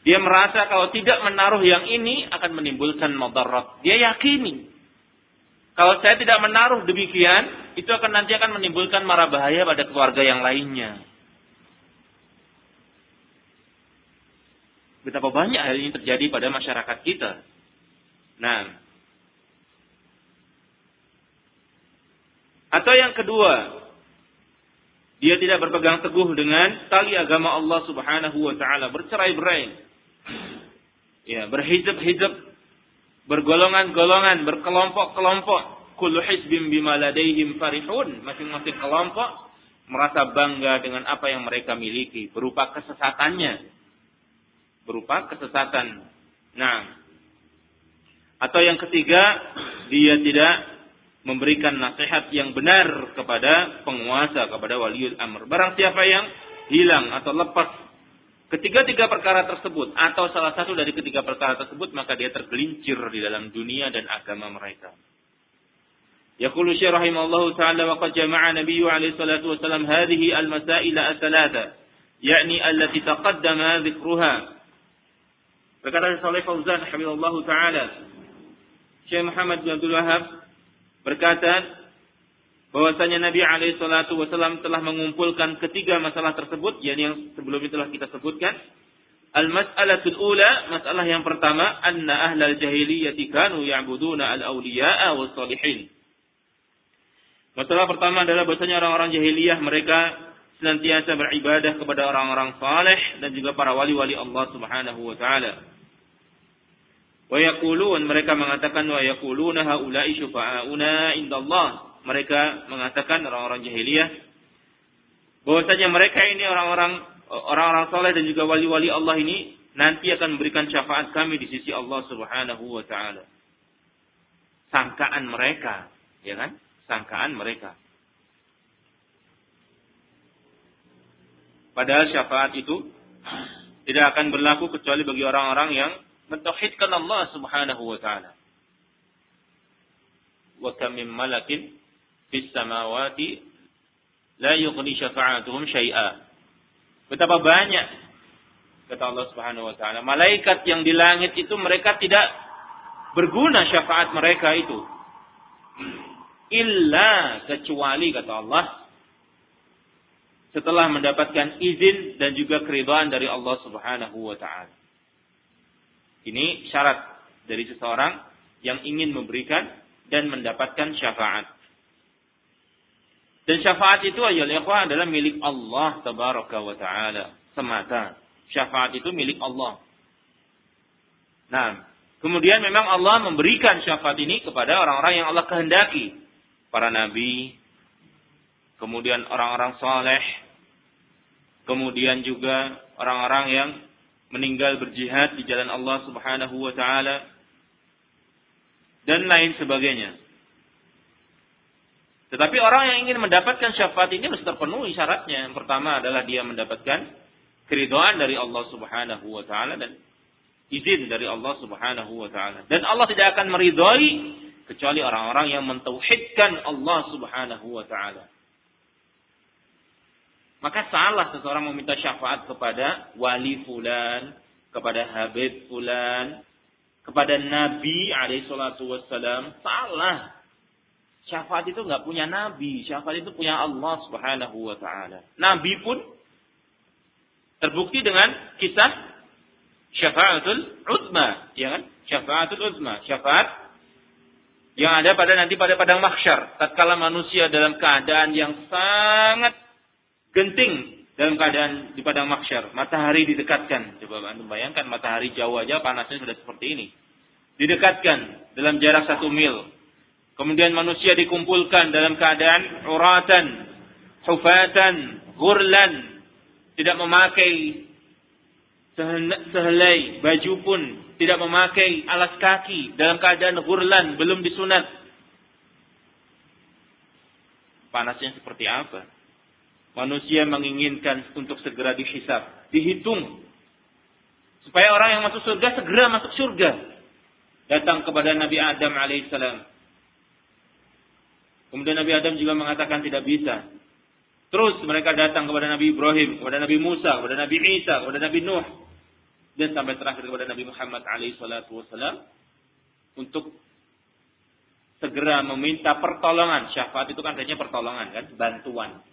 dia merasa kalau tidak menaruh yang ini akan menimbulkan madarat. Dia yakini. Kalau saya tidak menaruh demikian, itu akan nanti akan menimbulkan marah bahaya pada keluarga yang lainnya. Betapa banyak hal ini terjadi pada masyarakat kita. Nah, Atau yang kedua, dia tidak berpegang teguh dengan tali agama Allah Subhanahu wa taala, bercerai-berai. Ya, berhizab-hizab, bergolongan-golongan, berkelompok-kelompok. Kullu hizbin bima ladaihim farihun. Masing-masing kelompok merasa bangga dengan apa yang mereka miliki berupa kesesatannya. Berupa kesesatan. Nah, atau yang ketiga, dia tidak memberikan nasihat yang benar kepada penguasa, kepada waliul amr. Barang siapa yang hilang atau lepas ketiga-tiga perkara tersebut atau salah satu dari ketiga perkara tersebut maka dia tergelincir di dalam dunia dan agama mereka. Yaqulu Syekh rahimahullah taala wa qad jama'a Nabi alaihi salatu wasallam hadhihi al-masail ats-tsalatsa yakni allati taqaddama dzikruha. Berkata Saleh Fauzan rahimahullah taala Syekh Muhammad bin Abdul Wahab berkata bahwasanya Nabi alaihi salatu wasallam telah mengumpulkan ketiga masalah tersebut yakni yang sebelumnya telah kita sebutkan Al-mas'alatul ula, masalah yang pertama, anna ahlal kanu ya'buduna al-awliya'a was salihin. Masalah pertama adalah bahwasanya orang-orang jahiliyah mereka senantiasa beribadah kepada orang-orang saleh dan juga para wali-wali Allah Subhanahu wa taala. Wa yaqulun mereka mengatakan wa yaquluna haula'i syufa'auna indallah. Mereka mengatakan orang-orang jahiliyah bahwasanya mereka ini orang-orang orang-orang saleh dan juga wali-wali Allah ini nanti akan memberikan syafaat kami di sisi Allah Subhanahu wa taala. Sangkaan mereka, ya kan? Sangkaan mereka. Padahal syafaat itu tidak akan berlaku kecuali bagi orang-orang yang mentauhidkan Allah Subhanahu wa taala. Wa kam min malakin fis samawati la yughni syafa'atuhum syai'a. Betapa banyak kata Allah Subhanahu wa taala, malaikat yang di langit itu mereka tidak berguna syafaat mereka itu. Illa kecuali kata Allah setelah mendapatkan izin dan juga keridhaan dari Allah Subhanahu wa taala. Ini syarat dari seseorang yang ingin memberikan dan mendapatkan syafaat. Dan syafaat itu ayol ikhwah adalah milik Allah tabaraka wa taala semata. Syafaat itu milik Allah. Nah, kemudian memang Allah memberikan syafaat ini kepada orang-orang yang Allah kehendaki. Para nabi, kemudian orang-orang soleh, kemudian juga orang-orang yang meninggal berjihad di jalan Allah Subhanahu wa taala dan lain sebagainya. Tetapi orang yang ingin mendapatkan syafaat ini mesti terpenuhi syaratnya. Yang pertama adalah dia mendapatkan keridhaan dari Allah Subhanahu wa taala dan izin dari Allah Subhanahu wa taala. Dan Allah tidak akan meridhai kecuali orang-orang yang mentauhidkan Allah Subhanahu wa taala. Maka salah seseorang meminta syafaat kepada wali fulan, kepada habib fulan, kepada Nabi alaihi salatu wassalam. Salah. Syafaat itu nggak punya Nabi. Syafaat itu punya Allah subhanahu wa ta'ala. Nabi pun terbukti dengan kisah syafaatul uzma. Ya kan? Syafaatul uzma. Syafaat yang ada pada nanti pada padang mahsyar. Tatkala manusia dalam keadaan yang sangat genting dalam keadaan di padang mahsyar. Matahari didekatkan. Coba anda bayangkan matahari jauh aja panasnya sudah seperti ini. Didekatkan dalam jarak satu mil. Kemudian manusia dikumpulkan dalam keadaan uratan, hufatan, gurlan. Tidak memakai sehelai baju pun. Tidak memakai alas kaki. Dalam keadaan gurlan, belum disunat. Panasnya seperti apa? Manusia menginginkan untuk segera dihisap, dihitung. Supaya orang yang masuk surga segera masuk surga. Datang kepada Nabi Adam alaihissalam. Kemudian Nabi Adam juga mengatakan tidak bisa. Terus mereka datang kepada Nabi Ibrahim, kepada Nabi Musa, kepada Nabi Isa, kepada Nabi Nuh. Dan sampai terakhir kepada Nabi Muhammad alaihissalam. Untuk segera meminta pertolongan. Syafaat itu kan artinya pertolongan kan, bantuan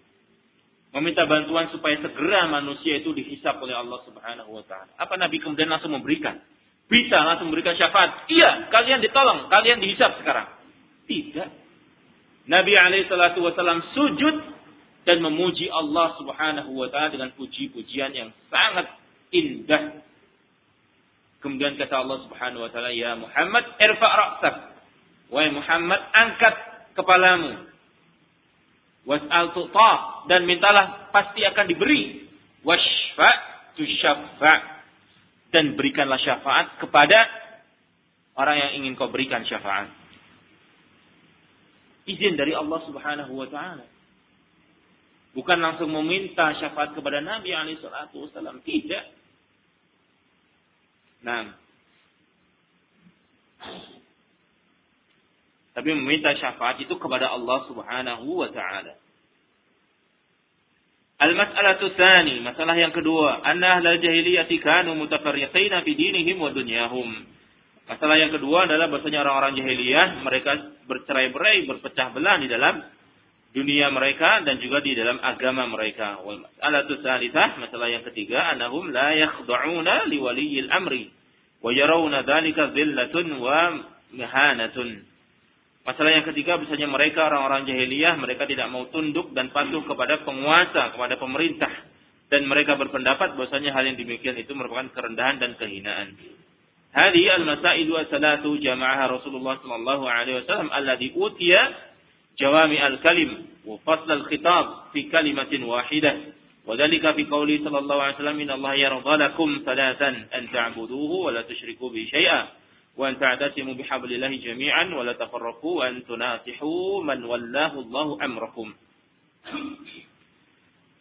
meminta bantuan supaya segera manusia itu dihisap oleh Allah Subhanahu wa taala. Apa Nabi kemudian langsung memberikan? Bisa langsung memberikan syafaat. Iya, kalian ditolong, kalian dihisap sekarang. Tidak. Nabi alaihi salatu wasallam sujud dan memuji Allah Subhanahu wa taala dengan puji-pujian yang sangat indah. Kemudian kata Allah Subhanahu wa taala, "Ya Muhammad, irfa' ra'sak." Wahai Muhammad, angkat kepalamu. Was'al tu'ta dan mintalah pasti akan diberi. Washfa' tushaffa' dan berikanlah syafaat kepada orang yang ingin kau berikan syafaat izin dari Allah Subhanahu wa taala. Bukan langsung meminta syafaat kepada Nabi alaihi salatu tidak. Nah. Tapi meminta syafaat itu kepada Allah Subhanahu wa taala. Al-mas'alatu tsani, masalah yang kedua, anna ahlal jahiliyati kanu mutafarriqina fi dinihim wa dunyahum. Masalah yang kedua adalah bahasanya orang-orang jahiliyah mereka bercerai-berai, berpecah belah di dalam dunia mereka dan juga di dalam agama mereka. Wal mas'alatu masalah yang ketiga, anhum la yakhda'una liwaliyil amri wa yarawna dhalika dhillatun wa mihanatun. Masalah yang ketiga biasanya mereka orang-orang jahiliyah mereka tidak mau tunduk dan patuh kepada penguasa, kepada pemerintah dan mereka berpendapat bahwasanya hal yang demikian itu merupakan kerendahan dan kehinaan. Hadi al-masailu as-salatu jama'aha Rasulullah sallallahu alaihi wasallam alladhi utiya جوامع الكلم وفصل الخطاب في كلمة واحدة وذلك في قوله صلى الله عليه وسلم إن الله يرضى لكم ثلاثا أن تعبدوه ولا تشركوا به شيئا وأن تعتصموا بحبل الله جميعا ولا تفرقوا وأن تناصحوا من ولاه الله أمركم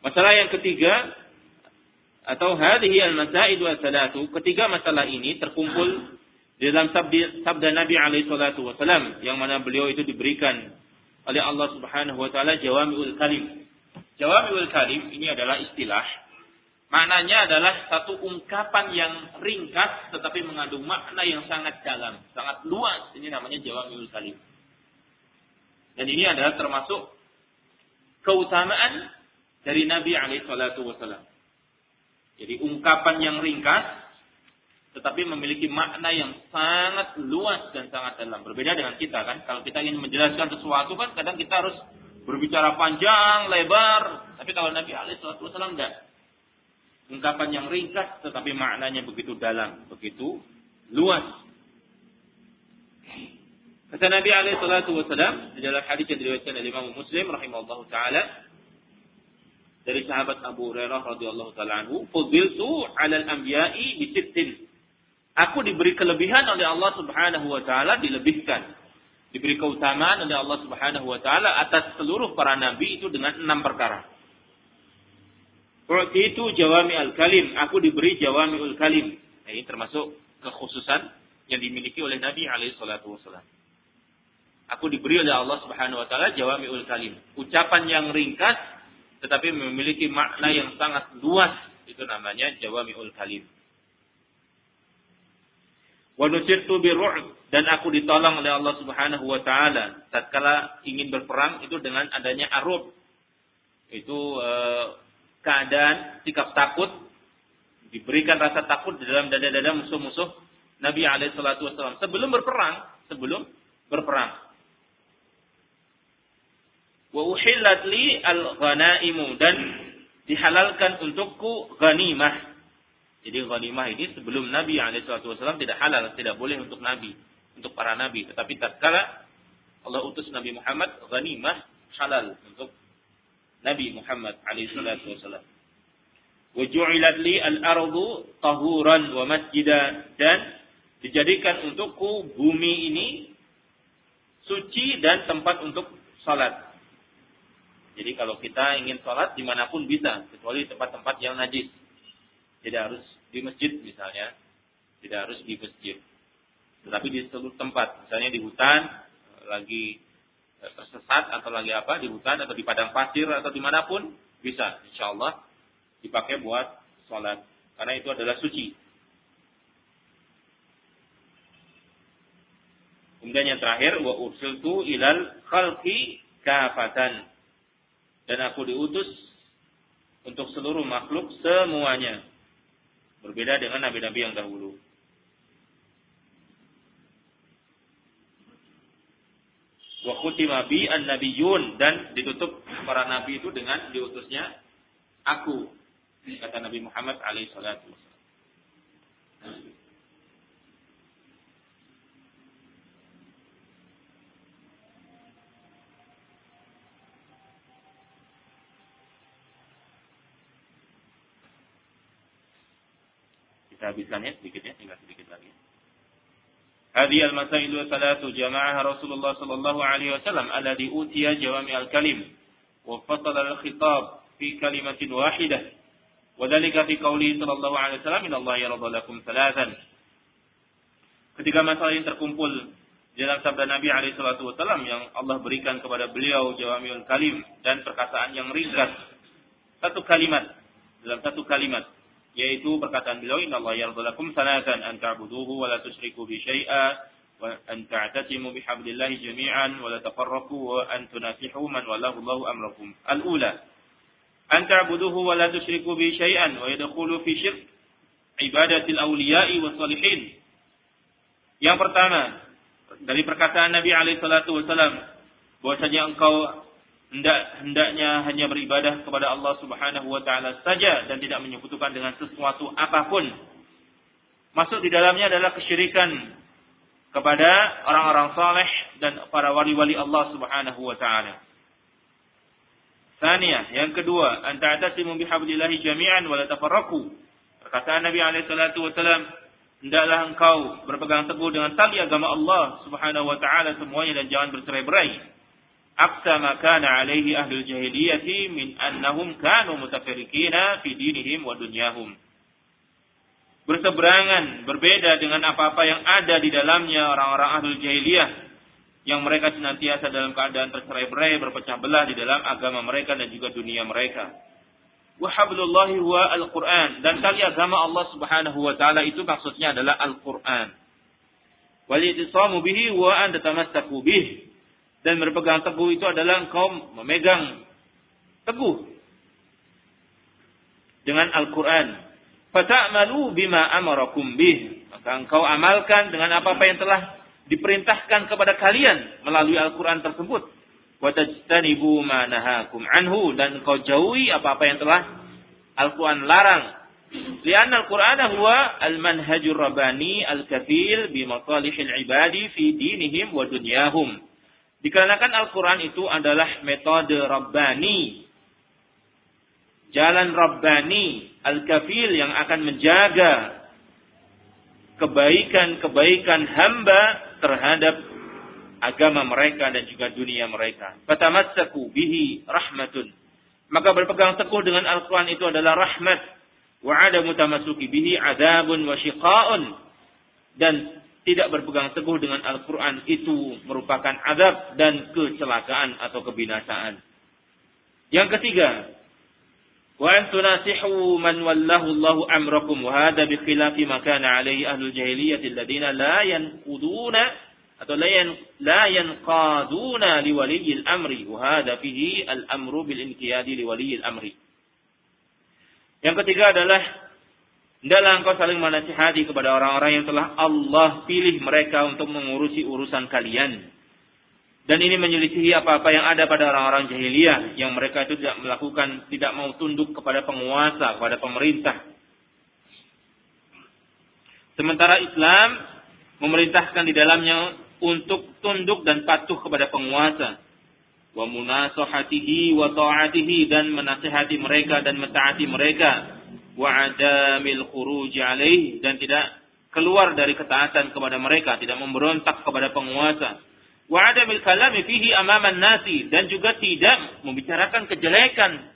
Masalah yang ketiga atau hadhihi al-masaid wa salatu ketiga masalah ini terkumpul di dalam sabda, sabda Nabi alaihi salatu wasalam yang mana beliau itu diberikan oleh Allah Subhanahu wa taala jawamiul kalim. Jawamiul kalim ini adalah istilah maknanya adalah satu ungkapan yang ringkas tetapi mengandung makna yang sangat dalam, sangat luas. Ini namanya jawamiul kalim. Dan ini adalah termasuk keutamaan dari Nabi alaihi salatu wasalam. Jadi ungkapan yang ringkas tetapi memiliki makna yang sangat luas dan sangat dalam. Berbeda dengan kita kan, kalau kita ingin menjelaskan sesuatu kan kadang kita harus berbicara panjang, lebar. Tapi kalau Nabi alaihi wasallam enggak. Ungkapan yang ringkas tetapi maknanya begitu dalam, begitu luas. Kata Nabi wasallam di dalam hadis yang diriwayatkan oleh Imam Muslim rahimahullahu taala, dari sahabat Abu Hurairah radhiyallahu taala anhu, "Fudiltu 'alal anbiya'i bi sittin." Aku diberi kelebihan oleh Allah Subhanahu wa taala dilebihkan. Diberi keutamaan oleh Allah Subhanahu wa taala atas seluruh para nabi itu dengan enam perkara. Itu jawami al-kalim. Aku diberi jawami al-kalim. Nah, ini termasuk kekhususan yang dimiliki oleh Nabi alaihi salatu wasallam. Aku diberi oleh Allah Subhanahu wa taala jawami al-kalim. Ucapan yang ringkas tetapi memiliki makna yang sangat luas itu namanya jawami'ul kalim. Wa nusirtu dan aku ditolong oleh Allah Subhanahu wa taala. Tatkala ingin berperang itu dengan adanya arub. Itu e, keadaan sikap takut. Diberikan rasa takut di dalam dada-dada musuh-musuh Nabi alaihi salatu wasallam sebelum berperang, sebelum berperang. Wa uhillat li al-ghanaimu. Dan dihalalkan untukku ghanimah. Jadi ghanimah ini sebelum Nabi SAW tidak halal, tidak boleh untuk Nabi, untuk para Nabi. Tetapi tatkala Allah utus Nabi Muhammad, ghanimah halal untuk Nabi Muhammad SAW. Wa ju'ilat li al-ardu tahuran wa masjidan dan dijadikan untukku bumi ini suci dan tempat untuk salat. Jadi kalau kita ingin sholat di mana pun bisa, kecuali tempat-tempat yang najis. Tidak harus di masjid misalnya, tidak harus di masjid. Tetapi di seluruh tempat, misalnya di hutan, lagi tersesat atau lagi apa, di hutan atau di padang pasir atau di mana pun, bisa insya Allah dipakai buat sholat. Karena itu adalah suci. Kemudian yang terakhir, wa ursiltu ilal khalqi kafatan dan aku diutus untuk seluruh makhluk semuanya. Berbeda dengan nabi-nabi yang dahulu. wa khutima bi an-nabiyyun dan ditutup para nabi itu dengan diutusnya aku kata Nabi Muhammad alaihi salatu wasallam. habiskannya sedikit ya, tinggal sedikit lagi. Hadhihi al-masailu salatu jama'aha Rasulullah sallallahu alaihi wasallam alladhi utiya jawami al-kalim wa fasala al-khitab fi kalimatin wahidah. Wadhalika fi qawli sallallahu alaihi wasallam inna Allah yaradha lakum thalathan. Ketika masalah ini terkumpul dalam sabda Nabi alaihi salatu wasallam yang Allah berikan kepada beliau jawamiul kalim dan perkataan yang ringkas satu kalimat dalam satu kalimat yaitu perkataan beliau Allah salatan an ta'buduhu wa la tusyriku bi syai'a wa an ta'tasimu bi hablillahi jami'an wa la tafarraqu wa an tunasihu man wallahu Allahu amrakum. Al-ula an ta'buduhu wa la tusyriku bi syai'an wa yadkhulu fi syirk ibadatil awliya'i salihin. Yang pertama dari perkataan Nabi alaihi salatu wasallam bahwasanya engkau hendak hendaknya hanya beribadah kepada Allah Subhanahu wa taala saja dan tidak menyekutukan dengan sesuatu apa pun. Masuk di dalamnya adalah kesyirikan kepada orang-orang saleh dan para wali-wali Allah Subhanahu wa taala. Tanya, yang kedua, anta atasimu bihablillahi jami'an wa la tafarraqu. Perkataan Nabi alaihi salatu wasallam, hendaklah engkau berpegang teguh dengan tali agama Allah Subhanahu wa taala semuanya dan jangan bercerai-berai aksa ma kana alaihi ahlul jahiliyati min annahum kanu mutafarriqina fi dinihim wa dunyahum. Berseberangan, berbeda dengan apa-apa yang ada di dalamnya orang-orang ahlul jahiliyah yang mereka senantiasa dalam keadaan tercerai-berai, berpecah belah di dalam agama mereka dan juga dunia mereka. Wa hablullahi huwa al-Qur'an dan tali agama Allah Subhanahu wa taala itu maksudnya adalah Al-Qur'an. Wal bihi wa an tatamassaku bihi dan berpegang teguh itu adalah engkau memegang teguh dengan Al-Quran. Fata'malu bima amarakum bih. Maka engkau amalkan dengan apa-apa yang telah diperintahkan kepada kalian melalui Al-Quran tersebut. Watajtanibu ma nahakum anhu. Dan engkau jauhi apa-apa yang telah Al-Quran larang. Lian Al-Quran huwa al-manhajur rabbani al-kafil bimasalihil ibadi fi dinihim wa dunyahum. Dikarenakan Al-Quran itu adalah metode Rabbani. Jalan Rabbani. Al-Kafil yang akan menjaga kebaikan-kebaikan hamba terhadap agama mereka dan juga dunia mereka. Fatamassaku bihi rahmatun. Maka berpegang teguh dengan Al-Quran itu adalah rahmat. Wa ada mutamasuki bihi adabun wa syiqa'un. Dan tidak berpegang teguh dengan Al-Quran itu merupakan azab dan kecelakaan atau kebinasaan. Yang ketiga, wa an tunasihu man wallahu Allahu amrakum wa hadha bi khilafi ma kana alaihi ahlul jahiliyah alladziina la yanquduna atau la yan la yanqaduna li waliyil amri wa hadha fihi al-amru bil inqiyadi li waliyil amri. Yang ketiga adalah Hendaklah engkau saling menasihati kepada orang-orang yang telah Allah pilih mereka untuk mengurusi urusan kalian. Dan ini menyelisihi apa-apa yang ada pada orang-orang jahiliyah yang mereka itu tidak melakukan, tidak mau tunduk kepada penguasa, kepada pemerintah. Sementara Islam memerintahkan di dalamnya untuk tunduk dan patuh kepada penguasa. Wa munasahatihi wa ta'atihi dan menasihati mereka dan mentaati mereka wa adamil khuruj alaih dan tidak keluar dari ketaatan kepada mereka, tidak memberontak kepada penguasa. Wa adamil kalami fihi amaman nasi dan juga tidak membicarakan kejelekan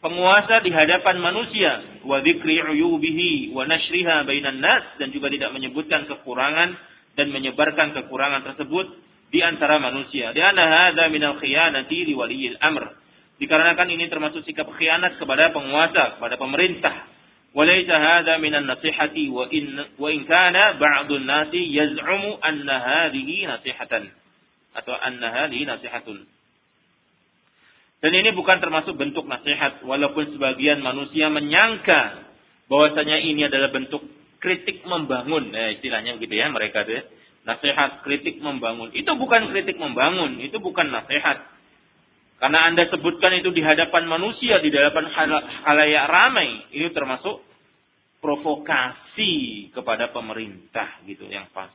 penguasa di hadapan manusia wa dzikri uyubihi wa nashriha bainan nas dan juga tidak menyebutkan kekurangan dan menyebarkan kekurangan tersebut di antara manusia. Di anna hadza minal khiyanati li waliyil amr. Dikarenakan ini termasuk sikap khianat kepada penguasa, kepada pemerintah. وليس هذا من النصيحة وإن, وإن كان بعض الناس يزعم أن هذه نصيحة atau anna hadhihi nasihatun. Dan ini bukan termasuk bentuk nasihat walaupun sebagian manusia menyangka bahwasanya ini adalah bentuk kritik membangun. Nah, istilahnya begitu ya mereka tuh. Ya. Nasihat, kritik membangun. Itu bukan kritik membangun, itu bukan nasihat. Karena Anda sebutkan itu di hadapan manusia, di hadapan halayak ramai, ini termasuk provokasi kepada pemerintah gitu yang pas.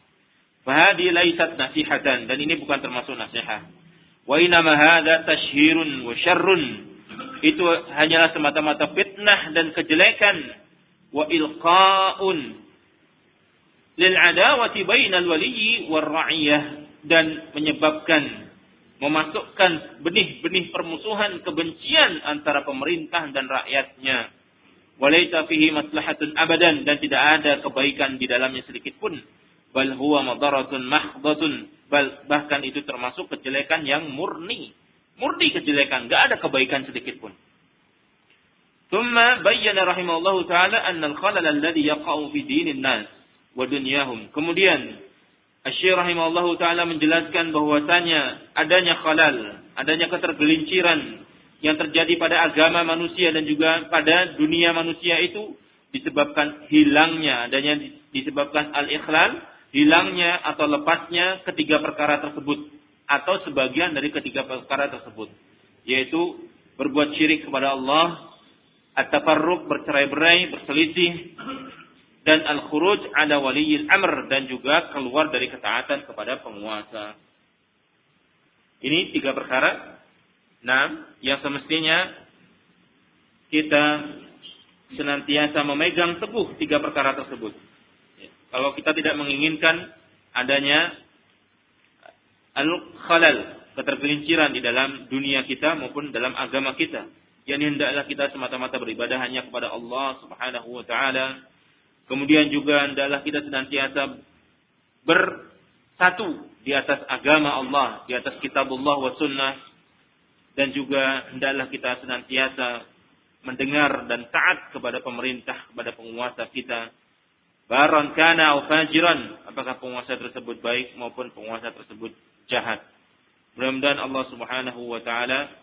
Fahadi laisat nasihatan dan ini bukan termasuk nasihat. Wa inama hadza tashhirun wa syarrun. Itu hanyalah semata-mata fitnah dan kejelekan wa ilqa'un lil adawati bainal waliyyi war ra'iyah dan menyebabkan memasukkan benih-benih permusuhan kebencian antara pemerintah dan rakyatnya. Walaita fihi maslahatun abadan dan tidak ada kebaikan di dalamnya sedikit pun. Bal huwa madaratun mahdatun. bahkan itu termasuk kejelekan yang murni. Murni kejelekan, enggak ada kebaikan sedikit pun. Tsumma bayyana rahimallahu taala anna al-khalal alladhi yaqa'u fi dinin nas wa dunyahum. Kemudian Asyir rahimahullah ta'ala menjelaskan bahwasanya adanya khalal, adanya ketergelinciran yang terjadi pada agama manusia dan juga pada dunia manusia itu disebabkan hilangnya, adanya disebabkan al-ikhlal, hilangnya atau lepasnya ketiga perkara tersebut atau sebagian dari ketiga perkara tersebut, yaitu berbuat syirik kepada Allah, at-tafarruq bercerai-berai, berselisih, dan al-khuruj ada waliyil amr dan juga keluar dari ketaatan kepada penguasa. Ini tiga perkara. Nah, yang semestinya kita senantiasa memegang teguh tiga perkara tersebut. Kalau kita tidak menginginkan adanya al-khalal, ketergelinciran di dalam dunia kita maupun dalam agama kita. Yang hendaklah kita semata-mata beribadah hanya kepada Allah Subhanahu wa taala Kemudian juga adalah kita senantiasa bersatu di atas agama Allah, di atas kitabullah wa sunnah. Dan juga hendaklah kita senantiasa mendengar dan taat kepada pemerintah, kepada penguasa kita. Baron kana apakah penguasa tersebut baik maupun penguasa tersebut jahat. Mudah-mudahan Allah Subhanahu wa taala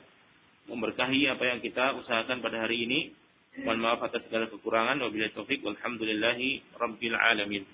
memberkahi apa yang kita usahakan pada hari ini Mohon maaf atas segala kekurangan. Wabillahi taufik. Walhamdulillahi rabbil alamin.